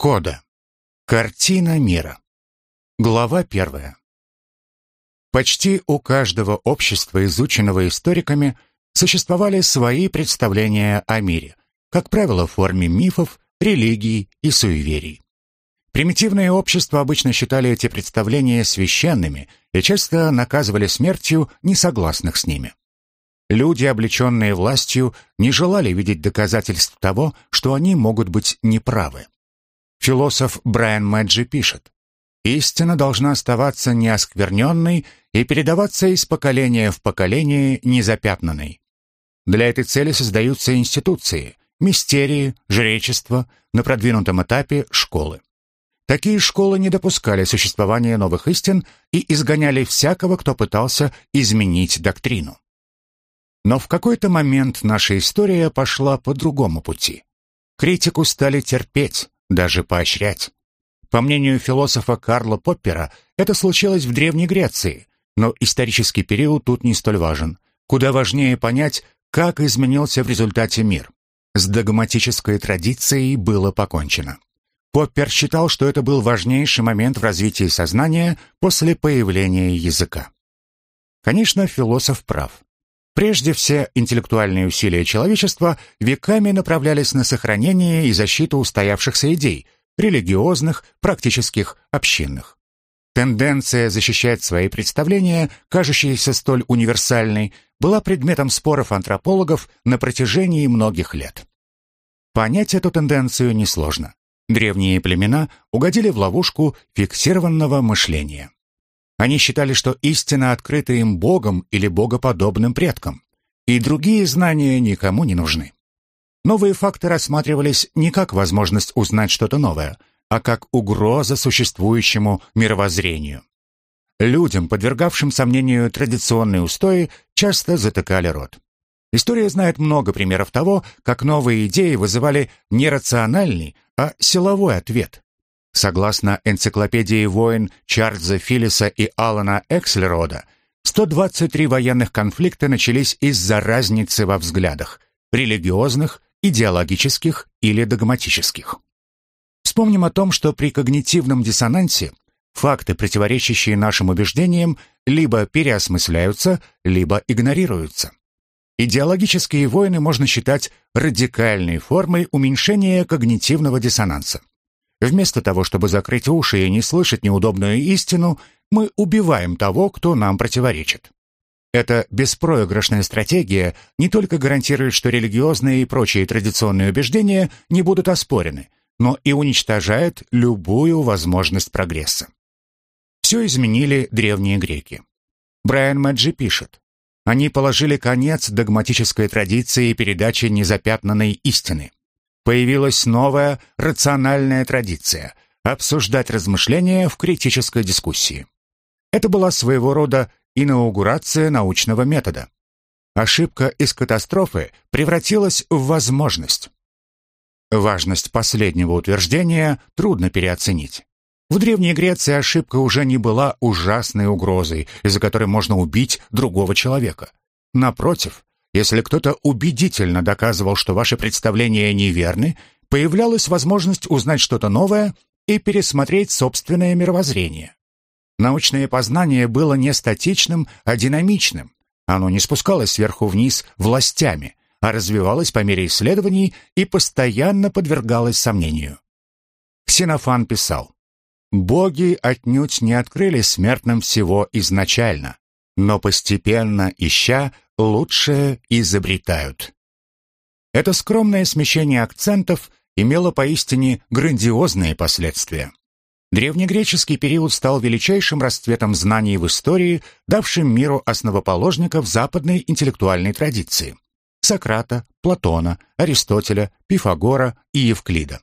Кода. Картина мира. Глава первая. Почти у каждого общества, изученного историками, существовали свои представления о мире, как правило, в форме мифов, религий и суеверий. Примитивные общества обычно считали эти представления священными и часто наказывали смертью несогласных с ними. Люди, облеченные властью, не желали видеть доказательств того, что они могут быть неправы. Философ Брайан Мэджи пишет, «Истина должна оставаться неоскверненной и передаваться из поколения в поколение незапятнанной. Для этой цели создаются институции, мистерии, жречество, на продвинутом этапе школы. Такие школы не допускали существования новых истин и изгоняли всякого, кто пытался изменить доктрину. Но в какой-то момент наша история пошла по другому пути. Критику стали терпеть, даже поощрять. По мнению философа Карла Поппера, это случилось в Древней Греции, но исторический период тут не столь важен. Куда важнее понять, как изменился в результате мир. С догматической традицией было покончено. Поппер считал, что это был важнейший момент в развитии сознания после появления языка. Конечно, философ прав. Прежде все интеллектуальные усилия человечества веками направлялись на сохранение и защиту устоявшихся идей, религиозных, практических, общинных. Тенденция защищать свои представления, кажущиеся столь универсальной, была предметом споров антропологов на протяжении многих лет. Понять эту тенденцию несложно. Древние племена угодили в ловушку фиксированного мышления. Они считали, что истина открыта им Богом или богоподобным предкам, и другие знания никому не нужны. Новые факты рассматривались не как возможность узнать что-то новое, а как угроза существующему мировоззрению. Людям, подвергавшим сомнению традиционные устои, часто затыкали рот. История знает много примеров того, как новые идеи вызывали не рациональный, а силовой ответ. Согласно энциклопедии войн Чарльза Филлиса и Алана Экслерода, 123 военных конфликта начались из-за разницы во взглядах – религиозных, идеологических или догматических. Вспомним о том, что при когнитивном диссонансе факты, противоречащие нашим убеждениям, либо переосмысляются, либо игнорируются. Идеологические войны можно считать радикальной формой уменьшения когнитивного диссонанса. Вместо того, чтобы закрыть уши и не слышать неудобную истину, мы убиваем того, кто нам противоречит. Эта беспроигрышная стратегия не только гарантирует, что религиозные и прочие традиционные убеждения не будут оспорены, но и уничтожает любую возможность прогресса. Все изменили древние греки. Брайан Мэджи пишет, «Они положили конец догматической традиции передачи незапятнанной истины появилась новая рациональная традиция – обсуждать размышления в критической дискуссии. Это была своего рода инаугурация научного метода. Ошибка из катастрофы превратилась в возможность. Важность последнего утверждения трудно переоценить. В Древней Греции ошибка уже не была ужасной угрозой, из-за которой можно убить другого человека. Напротив, если кто-то убедительно доказывал, что ваши представления неверны, появлялась возможность узнать что-то новое и пересмотреть собственное мировоззрение. Научное познание было не статичным, а динамичным. Оно не спускалось сверху вниз властями, а развивалось по мере исследований и постоянно подвергалось сомнению. Ксенофан писал, «Боги отнюдь не открыли смертным всего изначально, но постепенно, ища, лучшее изобретают. Это скромное смещение акцентов имело поистине грандиозные последствия. Древнегреческий период стал величайшим расцветом знаний в истории, давшим миру основоположников западной интеллектуальной традиции – Сократа, Платона, Аристотеля, Пифагора и Евклида.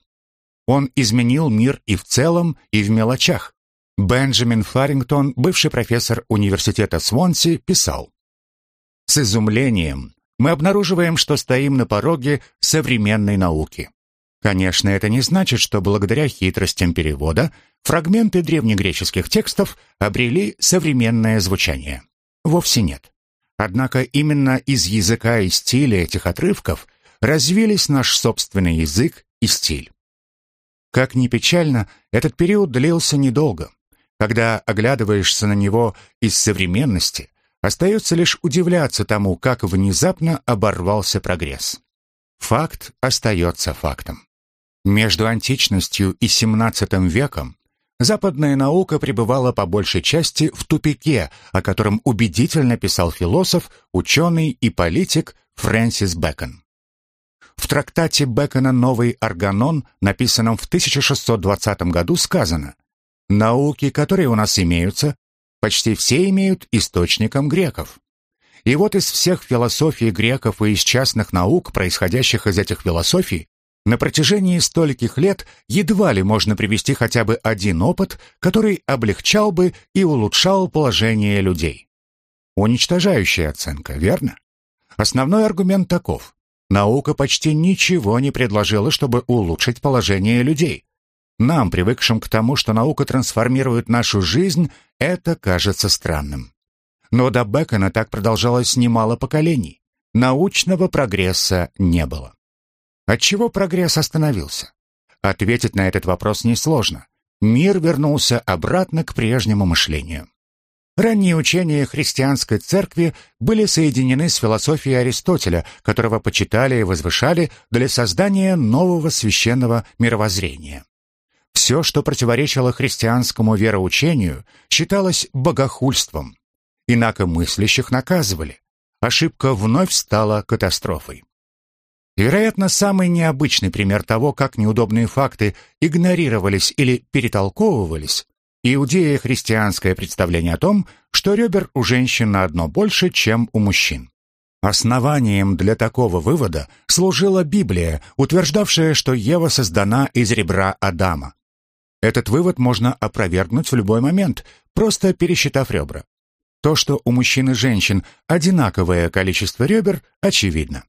Он изменил мир и в целом, и в мелочах. Бенджамин Фарингтон, бывший профессор университета Свонси, писал с изумлением мы обнаруживаем, что стоим на пороге современной науки. Конечно, это не значит, что благодаря хитростям перевода фрагменты древнегреческих текстов обрели современное звучание. Вовсе нет. Однако именно из языка и стиля этих отрывков развились наш собственный язык и стиль. Как ни печально, этот период длился недолго. Когда оглядываешься на него из современности, остается лишь удивляться тому, как внезапно оборвался прогресс. Факт остается фактом. Между античностью и XVII веком западная наука пребывала по большей части в тупике, о котором убедительно писал философ, ученый и политик Фрэнсис Бэкон. В трактате Бэкона «Новый органон», написанном в 1620 году, сказано «Науки, которые у нас имеются, почти все имеют источником греков. И вот из всех философий греков и из частных наук, происходящих из этих философий, на протяжении стольких лет едва ли можно привести хотя бы один опыт, который облегчал бы и улучшал положение людей. Уничтожающая оценка, верно? Основной аргумент таков. Наука почти ничего не предложила, чтобы улучшить положение людей. Нам, привыкшим к тому, что наука трансформирует нашу жизнь, это кажется странным. Но до Бекона так продолжалось немало поколений. Научного прогресса не было. Отчего прогресс остановился? Ответить на этот вопрос несложно. Мир вернулся обратно к прежнему мышлению. Ранние учения христианской церкви были соединены с философией Аристотеля, которого почитали и возвышали для создания нового священного мировоззрения. Все, что противоречило христианскому вероучению, считалось богохульством. Инакомыслящих наказывали. Ошибка вновь стала катастрофой. Вероятно, самый необычный пример того, как неудобные факты игнорировались или перетолковывались, иудея христианское представление о том, что ребер у женщин на одно больше, чем у мужчин. Основанием для такого вывода служила Библия, утверждавшая, что Ева создана из ребра Адама. Этот вывод можно опровергнуть в любой момент, просто пересчитав ребра. То, что у мужчин и женщин одинаковое количество ребер, очевидно.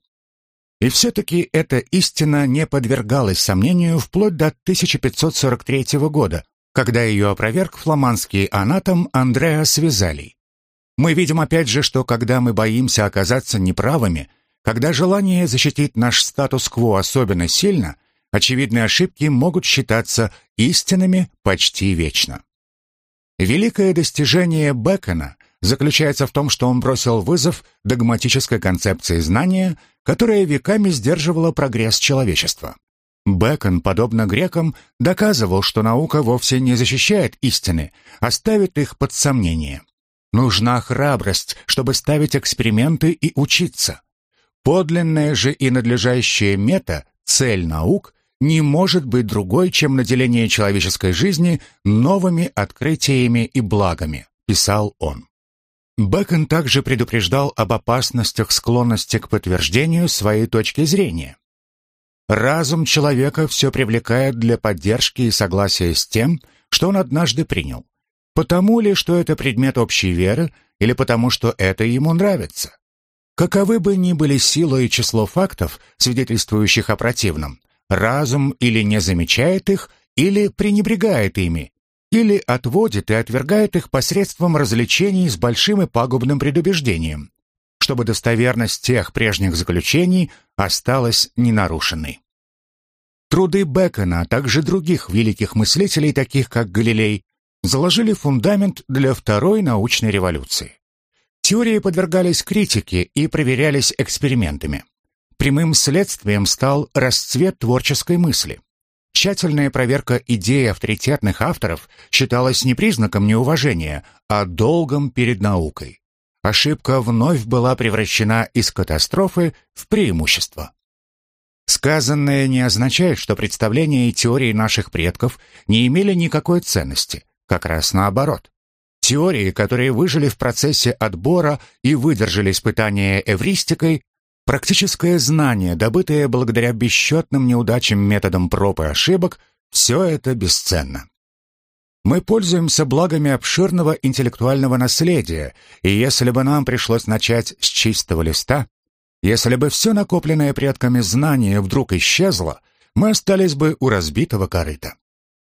И все-таки эта истина не подвергалась сомнению вплоть до 1543 года, когда ее опроверг фламандский анатом Андреас Визалий. Мы видим опять же, что когда мы боимся оказаться неправыми, когда желание защитить наш статус-кво особенно сильно, очевидные ошибки могут считаться истинными почти вечно. Великое достижение Бекона заключается в том, что он бросил вызов догматической концепции знания, которая веками сдерживала прогресс человечества. Бекон, подобно грекам, доказывал, что наука вовсе не защищает истины, а ставит их под сомнение. Нужна храбрость, чтобы ставить эксперименты и учиться. Подлинная же и надлежащая мета, цель наук, не может быть другой, чем наделение человеческой жизни новыми открытиями и благами, писал он. Бэкон также предупреждал об опасностях склонности к подтверждению своей точки зрения. Разум человека все привлекает для поддержки и согласия с тем, что он однажды принял. Потому ли, что это предмет общей веры, или потому, что это ему нравится? Каковы бы ни были сила и число фактов, свидетельствующих о противном, разум или не замечает их, или пренебрегает ими, или отводит и отвергает их посредством развлечений с большим и пагубным предубеждением, чтобы достоверность тех прежних заключений осталась ненарушенной. Труды Бекона, а также других великих мыслителей, таких как Галилей, заложили фундамент для второй научной революции. Теории подвергались критике и проверялись экспериментами. Прямым следствием стал расцвет творческой мысли. Тщательная проверка идей авторитетных авторов считалась не признаком неуважения, а долгом перед наукой. Ошибка вновь была превращена из катастрофы в преимущество. Сказанное не означает, что представления и теории наших предков не имели никакой ценности, как раз наоборот. Теории, которые выжили в процессе отбора и выдержали испытания эвристикой, Практическое знание, добытое благодаря бесчетным неудачам методом проб и ошибок, все это бесценно. Мы пользуемся благами обширного интеллектуального наследия, и если бы нам пришлось начать с чистого листа, если бы все накопленное предками знание вдруг исчезло, мы остались бы у разбитого корыта.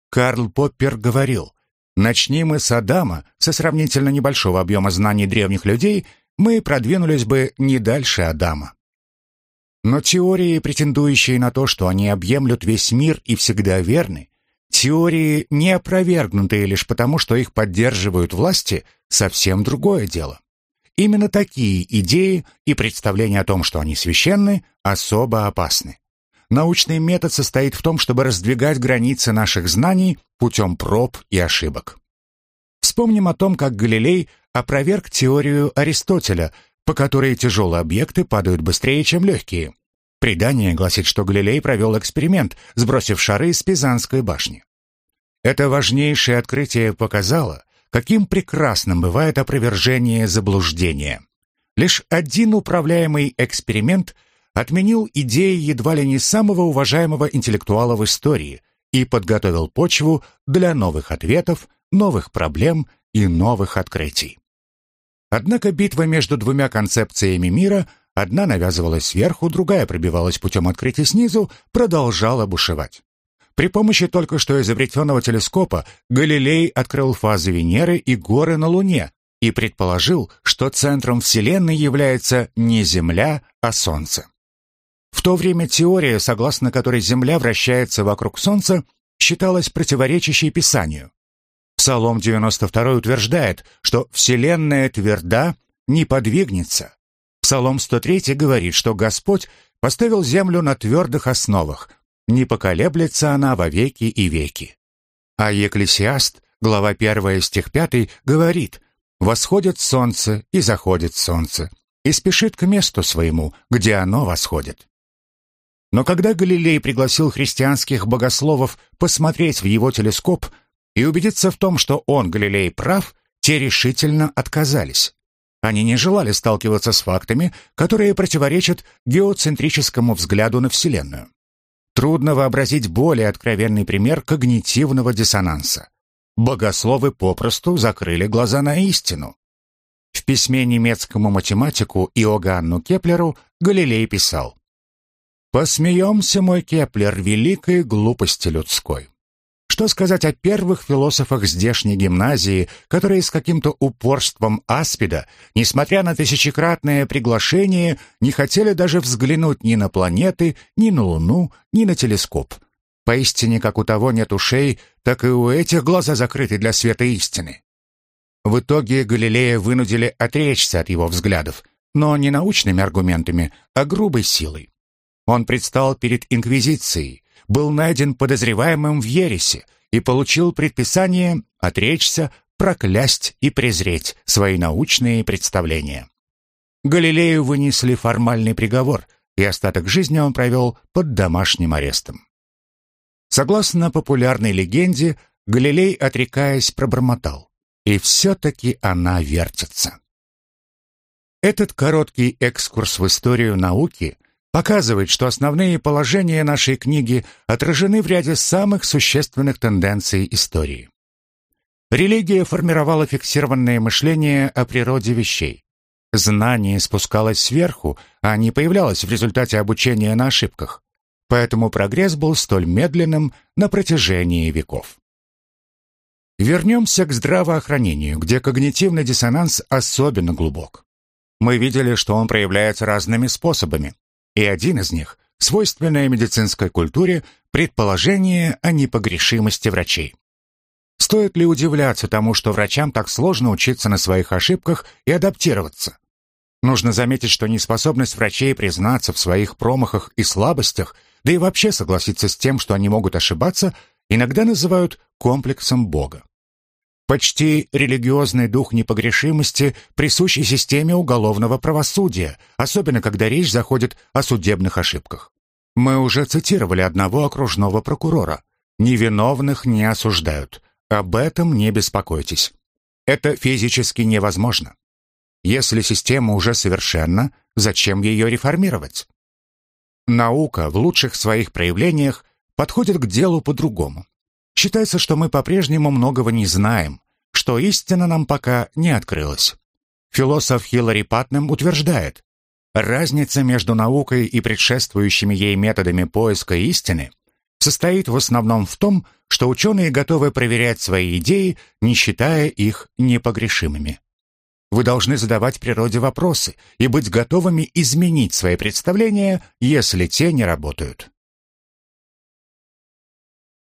Карл Поппер говорил, начни мы с Адама, со сравнительно небольшого объема знаний древних людей, мы продвинулись бы не дальше Адама. Но теории, претендующие на то, что они объемлют весь мир и всегда верны, Теории, не опровергнутые лишь потому, что их поддерживают власти, совсем другое дело. Именно такие идеи и представления о том, что они священны, особо опасны. Научный метод состоит в том, чтобы раздвигать границы наших знаний путем проб и ошибок. Вспомним о том, как Галилей опроверг теорию Аристотеля, по которой тяжелые объекты падают быстрее, чем легкие. Предание гласит, что Галилей провел эксперимент, сбросив шары с Пизанской башни. Это важнейшее открытие показало, каким прекрасным бывает опровержение заблуждения. Лишь один управляемый эксперимент отменил идеи едва ли не самого уважаемого интеллектуала в истории и подготовил почву для новых ответов, новых проблем и новых открытий. Однако битва между двумя концепциями мира, одна навязывалась сверху, другая пробивалась путем открытий снизу, продолжала бушевать. При помощи только что изобретенного телескопа Галилей открыл фазы Венеры и горы на Луне и предположил, что центром Вселенной является не Земля, а Солнце. В то время теория, согласно которой Земля вращается вокруг Солнца, считалась противоречащей Писанию. Псалом 92 утверждает, что Вселенная тверда, не подвигнется. Псалом 103 говорит, что Господь поставил землю на твердых основах, не поколеблется она во веки и веки. А Екклесиаст, глава 1, стих 5, говорит, «Восходит солнце и заходит солнце, и спешит к месту своему, где оно восходит». Но когда Галилей пригласил христианских богословов посмотреть в его телескоп и убедиться в том, что он, Галилей, прав, те решительно отказались. Они не желали сталкиваться с фактами, которые противоречат геоцентрическому взгляду на Вселенную. Трудно вообразить более откровенный пример когнитивного диссонанса. Богословы попросту закрыли глаза на истину. В письме немецкому математику Иоганну Кеплеру Галилей писал «Посмеемся, мой Кеплер, великой глупости людской. Что сказать о первых философах здешней гимназии, которые с каким-то упорством аспида, несмотря на тысячекратное приглашение, не хотели даже взглянуть ни на планеты, ни на Луну, ни на телескоп? Поистине, как у того нет ушей, так и у этих глаза закрыты для света истины. В итоге Галилея вынудили отречься от его взглядов, но не научными аргументами, а грубой силой. Он предстал перед Инквизицией, был найден подозреваемым в ересе и получил предписание отречься, проклясть и презреть свои научные представления. Галилею вынесли формальный приговор, и остаток жизни он провел под домашним арестом. Согласно популярной легенде, Галилей, отрекаясь, пробормотал. И все-таки она вертится. Этот короткий экскурс в историю науки показывает, что основные положения нашей книги отражены в ряде самых существенных тенденций истории. Религия формировала фиксированное мышление о природе вещей. Знание спускалось сверху, а не появлялось в результате обучения на ошибках. Поэтому прогресс был столь медленным на протяжении веков. Вернемся к здравоохранению, где когнитивный диссонанс особенно глубок. Мы видели, что он проявляется разными способами и один из них, свойственное медицинской культуре, предположение о непогрешимости врачей. Стоит ли удивляться тому, что врачам так сложно учиться на своих ошибках и адаптироваться? Нужно заметить, что неспособность врачей признаться в своих промахах и слабостях, да и вообще согласиться с тем, что они могут ошибаться, иногда называют комплексом Бога. Почти религиозный дух непогрешимости присущ системе уголовного правосудия, особенно когда речь заходит о судебных ошибках. Мы уже цитировали одного окружного прокурора. Невиновных не осуждают. Об этом не беспокойтесь. Это физически невозможно. Если система уже совершенна, зачем ее реформировать? Наука в лучших своих проявлениях подходит к делу по-другому. Считается, что мы по-прежнему многого не знаем, что истина нам пока не открылась. Философ Хиллари Патнем утверждает, разница между наукой и предшествующими ей методами поиска истины состоит в основном в том, что ученые готовы проверять свои идеи, не считая их непогрешимыми. Вы должны задавать природе вопросы и быть готовыми изменить свои представления, если те не работают.